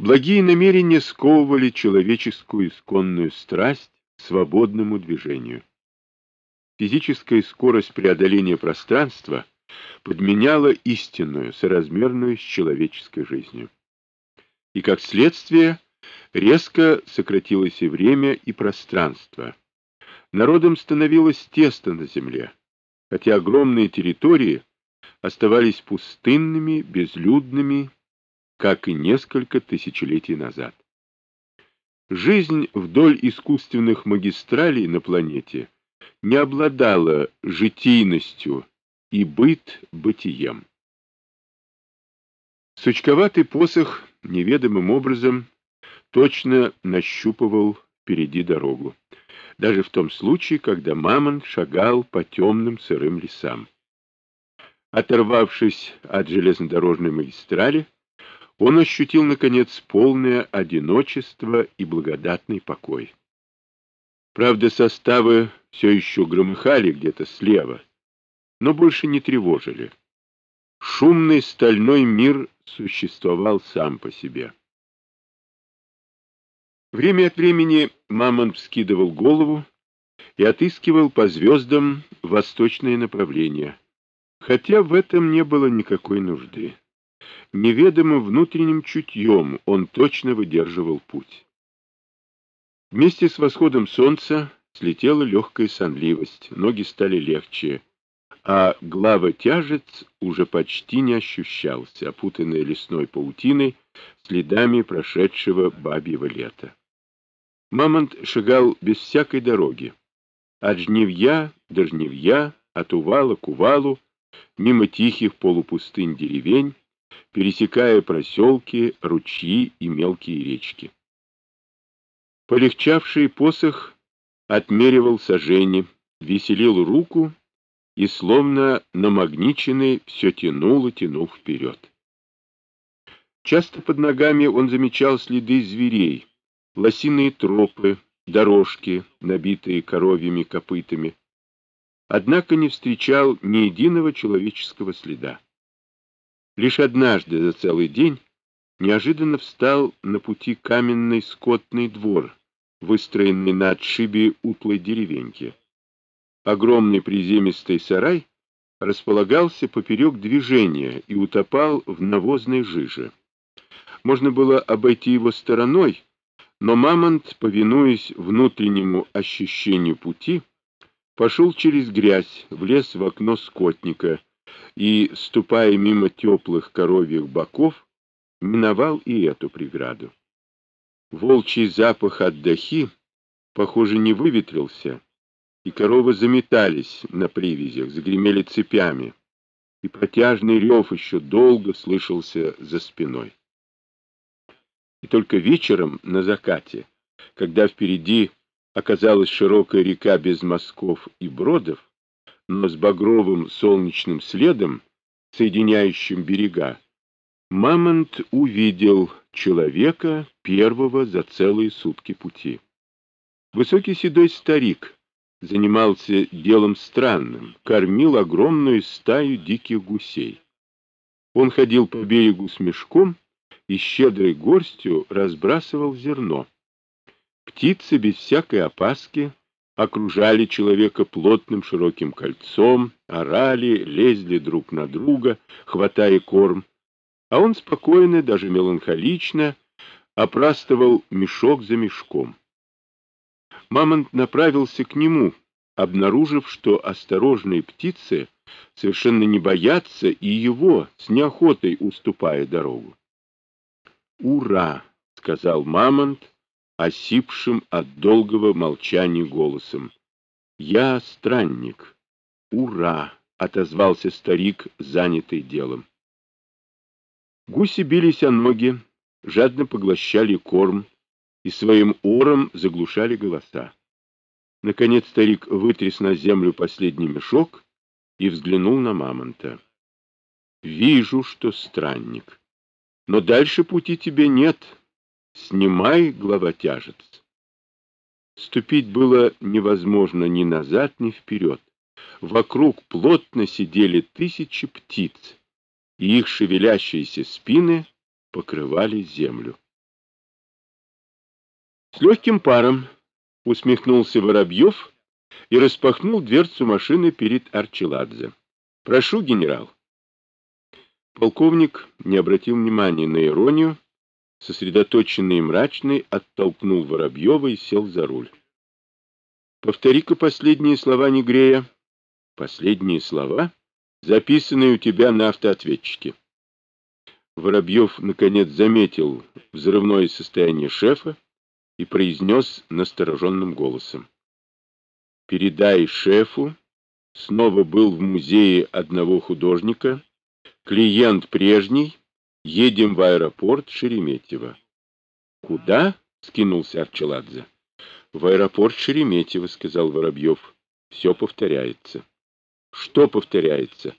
Благие намерения сковывали человеческую исконную страсть к свободному движению. Физическая скорость преодоления пространства подменяла истинную, соразмерную с человеческой жизнью. И как следствие резко сократилось и время, и пространство. Народам становилось тесно на земле, хотя огромные территории оставались пустынными, безлюдными, как и несколько тысячелетий назад. Жизнь вдоль искусственных магистралей на планете не обладала житийностью и быт бытием. Сучковатый посох неведомым образом точно нащупывал впереди дорогу, даже в том случае, когда Мамонт шагал по темным сырым лесам. Оторвавшись от железнодорожной магистрали, он ощутил, наконец, полное одиночество и благодатный покой. Правда, составы все еще громыхали где-то слева, но больше не тревожили. Шумный стальной мир существовал сам по себе. Время от времени Мамонт вскидывал голову и отыскивал по звездам восточное направление, хотя в этом не было никакой нужды. Неведомым внутренним чутьем он точно выдерживал путь. Вместе с восходом солнца слетела легкая сонливость, ноги стали легче, а глава-тяжец уже почти не ощущался, опутанный лесной паутиной, следами прошедшего бабьего лета. Мамонт шагал без всякой дороги. От жневья до жневья, от увала к увалу, мимо тихих полупустынь деревень, пересекая проселки, ручьи и мелкие речки. Полегчавший посох отмеривал сожжение, веселил руку и, словно намагниченный, все тянул и тянул вперед. Часто под ногами он замечал следы зверей, лосиные тропы, дорожки, набитые коровьими копытами, однако не встречал ни единого человеческого следа. Лишь однажды за целый день неожиданно встал на пути каменный скотный двор, выстроенный на отшибе утлой деревеньки. Огромный приземистый сарай располагался поперек движения и утопал в навозной жиже. Можно было обойти его стороной, но Мамонт, повинуясь внутреннему ощущению пути, пошел через грязь, влез в окно скотника и, ступая мимо теплых коровьих боков, миновал и эту преграду. Волчий запах от дахи, похоже, не выветрился, и коровы заметались на привязях, загремели цепями, и протяжный рев еще долго слышался за спиной. И только вечером, на закате, когда впереди оказалась широкая река без мостков и бродов, но с багровым солнечным следом, соединяющим берега, Мамонт увидел человека первого за целые сутки пути. Высокий седой старик занимался делом странным, кормил огромную стаю диких гусей. Он ходил по берегу с мешком и щедрой горстью разбрасывал зерно. Птицы без всякой опаски окружали человека плотным широким кольцом, орали, лезли друг на друга, хватая корм, а он спокойно, даже меланхолично, опрастывал мешок за мешком. Мамонт направился к нему, обнаружив, что осторожные птицы совершенно не боятся и его, с неохотой уступая дорогу. «Ура!» — сказал Мамонт, осипшим от долгого молчания голосом. «Я странник. Ура!» — отозвался старик, занятый делом. Гуси бились о ноги, жадно поглощали корм и своим ором заглушали голоса. Наконец старик вытряс на землю последний мешок и взглянул на мамонта. «Вижу, что странник». Но дальше пути тебе нет. Снимай, главотяжец. Ступить было невозможно ни назад, ни вперед. Вокруг плотно сидели тысячи птиц, и их шевелящиеся спины покрывали землю. С легким паром усмехнулся Воробьев и распахнул дверцу машины перед Арчеладзе. «Прошу, генерал». Полковник не обратил внимания на иронию, сосредоточенный и мрачный, оттолкнул Воробьева и сел за руль. «Повтори-ка последние слова Негрея». «Последние слова, записанные у тебя на автоответчике». Воробьев, наконец, заметил взрывное состояние шефа и произнес настороженным голосом. «Передай шефу, снова был в музее одного художника, клиент прежний, едем в аэропорт Шереметьево». «Куда?» — скинулся Арчеладзе. «В аэропорт Шереметьево», — сказал Воробьев. «Все повторяется». «Что повторяется?»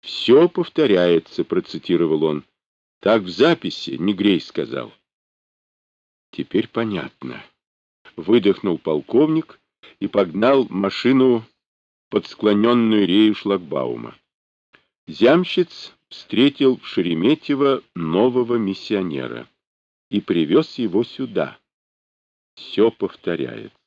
«Все повторяется», — процитировал он. Так в записи Негрей сказал. Теперь понятно. Выдохнул полковник и погнал машину под склоненную рею шлагбаума. Зямщиц встретил в Шереметьево нового миссионера и привез его сюда. Все повторяется.